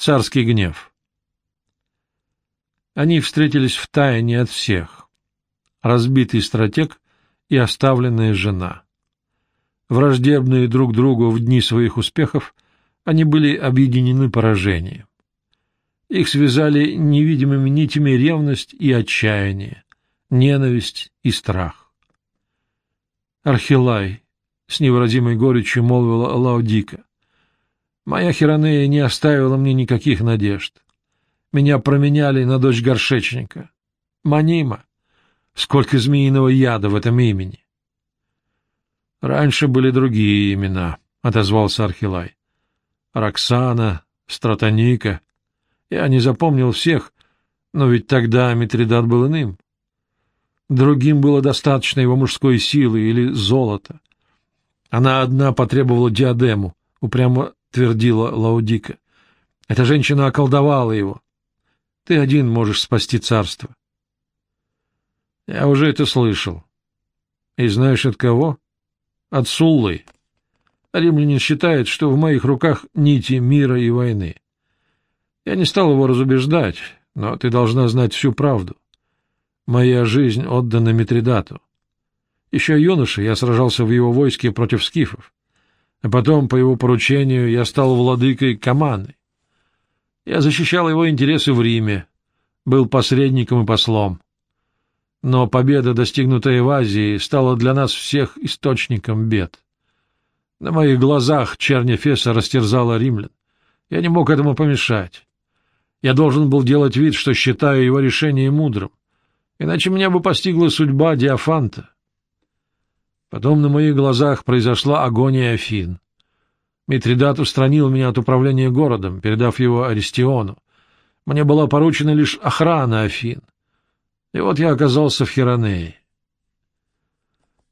Царский гнев. Они встретились в тайне от всех. Разбитый стратег и оставленная жена. Враждебные друг другу в дни своих успехов, они были объединены поражением. Их связали невидимыми нитями ревность и отчаяние, ненависть и страх. Архилай, с невыразимой горечью молвила Лаудика, Моя Хиронея не оставила мне никаких надежд. Меня променяли на дочь горшечника. Манима. Сколько змеиного яда в этом имени. Раньше были другие имена, — отозвался Архилай. Роксана, Стратоника. Я не запомнил всех, но ведь тогда Митридат был иным. Другим было достаточно его мужской силы или золота. Она одна потребовала диадему, упрямо — твердила Лаудика. — Эта женщина околдовала его. Ты один можешь спасти царство. — Я уже это слышал. И знаешь от кого? От Суллы. Римлянин считает, что в моих руках нити мира и войны. Я не стал его разубеждать, но ты должна знать всю правду. Моя жизнь отдана Митридату. Еще юноша я сражался в его войске против скифов а потом, по его поручению, я стал владыкой Каманы. Я защищал его интересы в Риме, был посредником и послом. Но победа, достигнутая в Азии, стала для нас всех источником бед. На моих глазах черня Феса растерзала римлян. Я не мог этому помешать. Я должен был делать вид, что считаю его решение мудрым, иначе меня бы постигла судьба Диафанта. Потом на моих глазах произошла агония Афин. Митридат устранил меня от управления городом, передав его Аристиону. Мне была поручена лишь охрана Афин. И вот я оказался в Хиронее.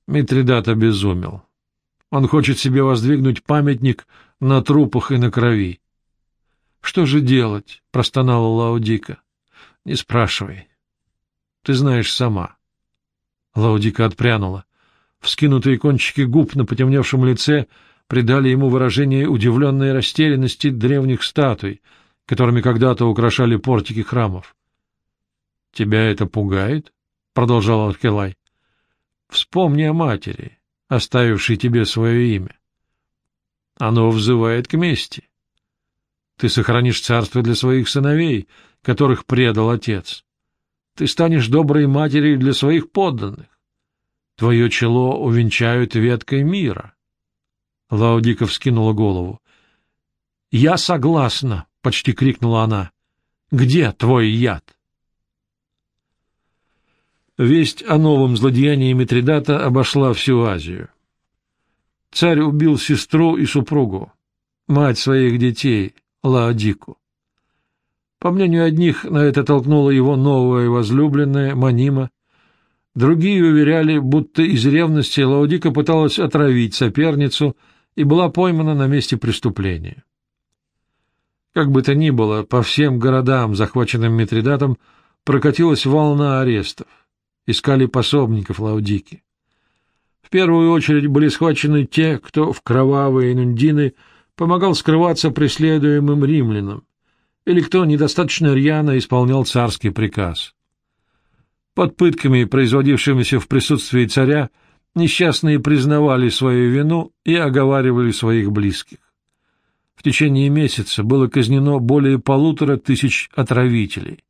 Митридат обезумел. Он хочет себе воздвигнуть памятник на трупах и на крови. — Что же делать? — простонала Лаудика. — Не спрашивай. Ты знаешь сама. Лаудика отпрянула. Вскинутые кончики губ на потемневшем лице придали ему выражение удивленной растерянности древних статуй, которыми когда-то украшали портики храмов. — Тебя это пугает? — продолжал Аркелай. — Вспомни о матери, оставившей тебе свое имя. Оно взывает к мести. Ты сохранишь царство для своих сыновей, которых предал отец. Ты станешь доброй матерью для своих подданных. Твое чело увенчают веткой мира. Лаудика вскинула голову. — Я согласна, — почти крикнула она. — Где твой яд? Весть о новом злодеянии Митридата обошла всю Азию. Царь убил сестру и супругу, мать своих детей, Лаодику. По мнению одних, на это толкнула его новая возлюбленная Манима, Другие уверяли, будто из ревности Лаудика пыталась отравить соперницу и была поймана на месте преступления. Как бы то ни было, по всем городам, захваченным Митридатом, прокатилась волна арестов. Искали пособников Лаудики. В первую очередь были схвачены те, кто в кровавые нундины помогал скрываться преследуемым римлянам, или кто недостаточно рьяно исполнял царский приказ. Под пытками, производившимися в присутствии царя, несчастные признавали свою вину и оговаривали своих близких. В течение месяца было казнено более полутора тысяч отравителей.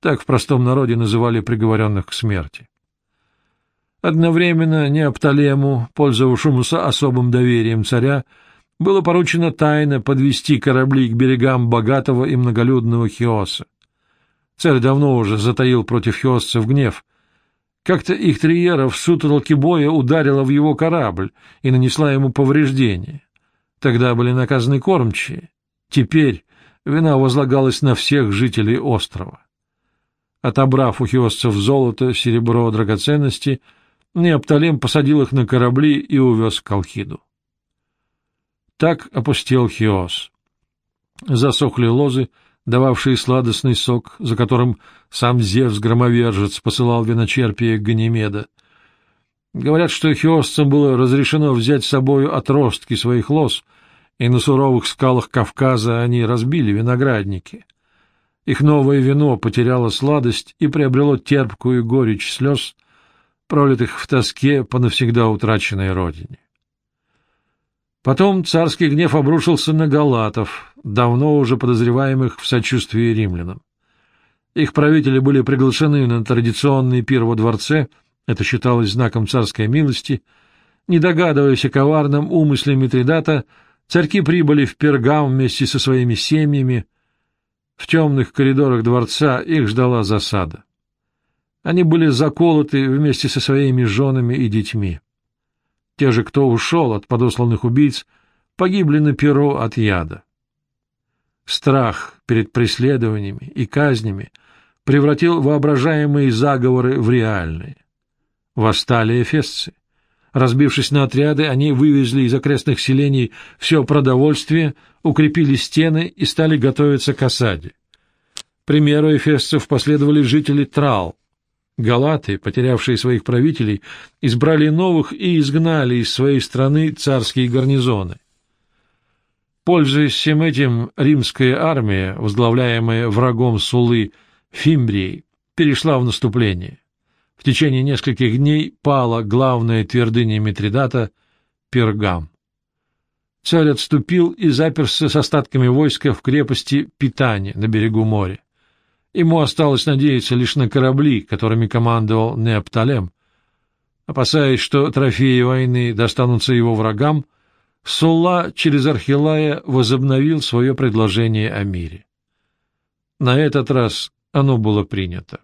Так в простом народе называли приговоренных к смерти. Одновременно Неопталему, пользовавшемуся особым доверием царя, было поручено тайно подвести корабли к берегам богатого и многолюдного Хиоса. Царь давно уже затаил против хиосцев гнев. Как-то их триера в сутолке боя ударила в его корабль и нанесла ему повреждения. Тогда были наказаны кормчие. Теперь вина возлагалась на всех жителей острова. Отобрав у хиосцев золото, серебро, драгоценности, Неопталем посадил их на корабли и увез к Колхиду. Так опустел Хиос. Засохли лозы, дававшие сладостный сок, за которым сам Зевс-громовержец посылал виночерпие Ганимеда. Говорят, что хиосцам было разрешено взять с собою отростки своих лос и на суровых скалах Кавказа они разбили виноградники. Их новое вино потеряло сладость и приобрело терпкую горечь слез, пролитых в тоске по навсегда утраченной родине. Потом царский гнев обрушился на галатов, давно уже подозреваемых в сочувствии римлянам. Их правители были приглашены на традиционный пир во дворце, это считалось знаком царской милости. Не догадываясь о коварном умысле Митридата, царьки прибыли в Пергам вместе со своими семьями. В темных коридорах дворца их ждала засада. Они были заколоты вместе со своими женами и детьми. Те же, кто ушел от подосланных убийц, погибли на перо от яда. Страх перед преследованиями и казнями превратил воображаемые заговоры в реальные. Восстали эфесцы. Разбившись на отряды, они вывезли из окрестных селений все продовольствие, укрепили стены и стали готовиться к осаде. Примеру эфесцев последовали жители Трал, Галаты, потерявшие своих правителей, избрали новых и изгнали из своей страны царские гарнизоны. Пользуясь всем этим, римская армия, возглавляемая врагом Сулы Фимбрией, перешла в наступление. В течение нескольких дней пала главная твердыня Митридата — Пергам. Царь отступил и заперся с остатками войска в крепости Питане на берегу моря. Ему осталось надеяться лишь на корабли, которыми командовал Неопталем. Опасаясь, что трофеи войны достанутся его врагам, Сулла через Архилая возобновил свое предложение о мире. На этот раз оно было принято.